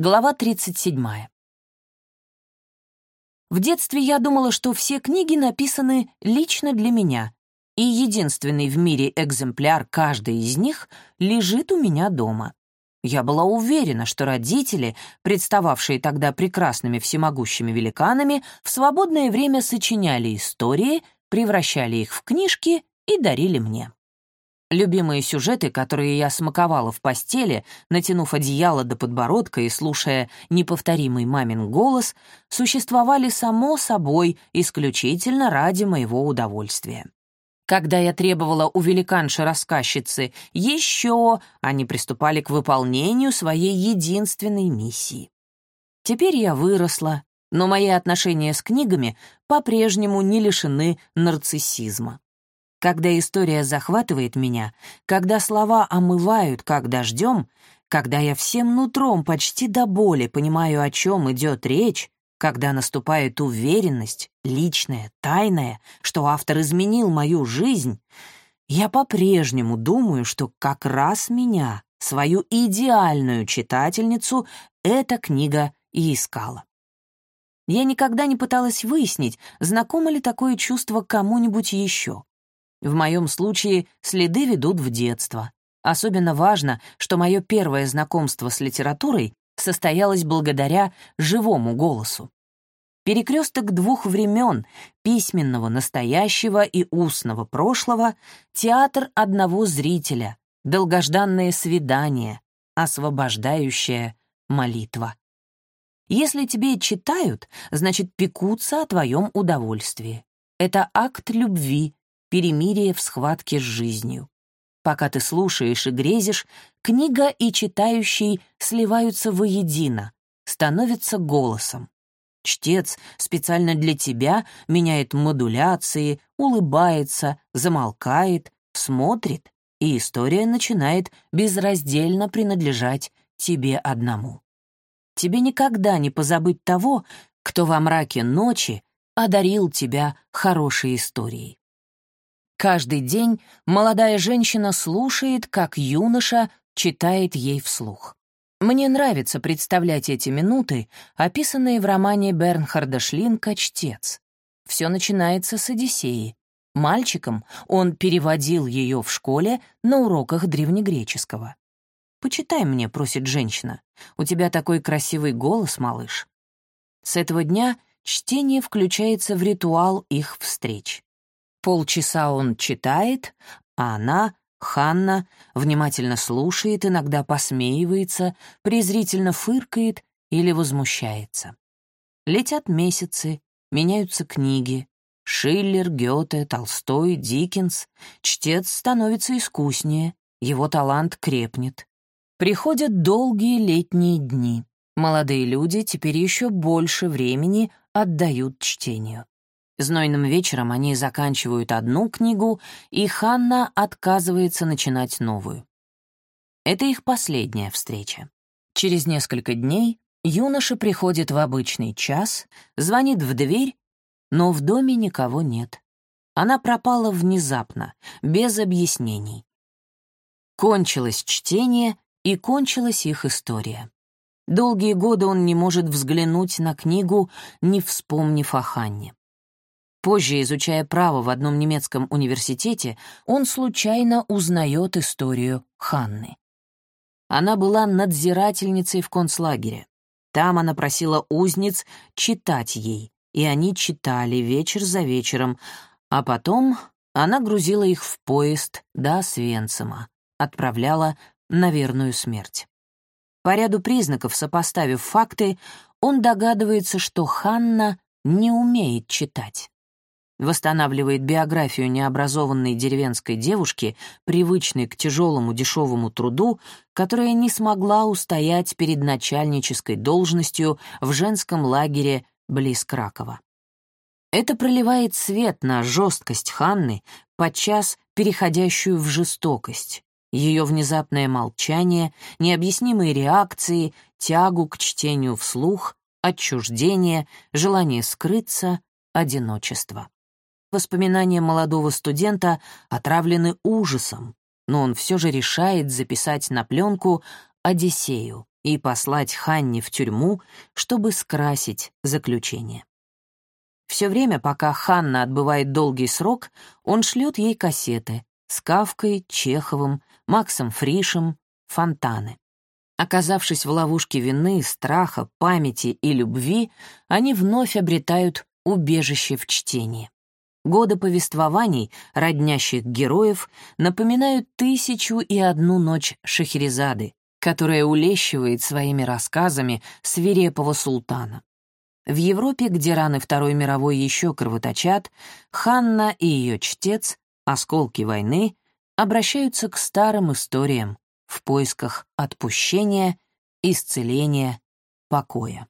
Глава 37. В детстве я думала, что все книги написаны лично для меня, и единственный в мире экземпляр каждой из них лежит у меня дома. Я была уверена, что родители, представавшие тогда прекрасными всемогущими великанами, в свободное время сочиняли истории, превращали их в книжки и дарили мне. Любимые сюжеты, которые я смаковала в постели, натянув одеяло до подбородка и слушая неповторимый мамин голос, существовали само собой исключительно ради моего удовольствия. Когда я требовала у великанши-рассказчицы еще, они приступали к выполнению своей единственной миссии. Теперь я выросла, но мои отношения с книгами по-прежнему не лишены нарциссизма. Когда история захватывает меня, когда слова омывают, как дождем, когда я всем нутром почти до боли понимаю, о чем идет речь, когда наступает уверенность, личная, тайная, что автор изменил мою жизнь, я по-прежнему думаю, что как раз меня, свою идеальную читательницу, эта книга и искала. Я никогда не пыталась выяснить, знакомо ли такое чувство кому-нибудь еще. В моем случае следы ведут в детство. Особенно важно, что мое первое знакомство с литературой состоялось благодаря живому голосу. Перекресток двух времен, письменного настоящего и устного прошлого, театр одного зрителя, долгожданное свидание, освобождающая молитва. Если тебе читают, значит, пекутся о твоем удовольствии. Это акт любви, перемирие в схватке с жизнью. Пока ты слушаешь и грезишь, книга и читающий сливаются воедино, становятся голосом. Чтец специально для тебя меняет модуляции, улыбается, замолкает, смотрит, и история начинает безраздельно принадлежать тебе одному. Тебе никогда не позабыть того, кто во мраке ночи одарил тебя хорошей историей. Каждый день молодая женщина слушает, как юноша читает ей вслух. Мне нравится представлять эти минуты, описанные в романе Бернхарда Шлинка «Чтец». Все начинается с Одиссеи. Мальчиком он переводил ее в школе на уроках древнегреческого. «Почитай мне», — просит женщина. «У тебя такой красивый голос, малыш». С этого дня чтение включается в ритуал их встреч. Полчаса он читает, а она, Ханна, внимательно слушает, иногда посмеивается, презрительно фыркает или возмущается. Летят месяцы, меняются книги. Шиллер, Гёте, Толстой, Диккенс. Чтец становится искуснее, его талант крепнет. Приходят долгие летние дни. Молодые люди теперь еще больше времени отдают чтению. Знойным вечером они заканчивают одну книгу, и Ханна отказывается начинать новую. Это их последняя встреча. Через несколько дней юноша приходит в обычный час, звонит в дверь, но в доме никого нет. Она пропала внезапно, без объяснений. Кончилось чтение, и кончилась их история. Долгие годы он не может взглянуть на книгу, не вспомнив о Ханне. Позже, изучая право в одном немецком университете, он случайно узнает историю Ханны. Она была надзирательницей в концлагере. Там она просила узниц читать ей, и они читали вечер за вечером, а потом она грузила их в поезд до Свенцима, отправляла на верную смерть. По ряду признаков, сопоставив факты, он догадывается, что Ханна не умеет читать восстанавливает биографию необразованной деревенской девушки, привычной к тяжелому дешевому труду, которая не смогла устоять перед начальнической должностью в женском лагере близ Кракова. Это проливает свет на жесткость Ханны, подчас переходящую в жестокость, ее внезапное молчание, необъяснимые реакции, тягу к чтению вслух, отчуждение, желание скрыться, одиночество. Воспоминания молодого студента отравлены ужасом, но он все же решает записать на пленку «Одиссею», и послать Ханни в тюрьму, чтобы скрасить заключение. Все время, пока Ханна отбывает долгий срок, он шлет ей кассеты с Кавкой, Чеховым, Максом Фришем, Фонтаны. Оказавшись в ловушке вины, страха, памяти и любви, они вновь обретают убежище в чтении. Годы повествований, роднящих героев, напоминают тысячу и одну ночь Шахерезады, которая улещивает своими рассказами свирепого султана. В Европе, где раны Второй мировой еще кровоточат, Ханна и ее чтец, осколки войны, обращаются к старым историям в поисках отпущения, исцеления, покоя.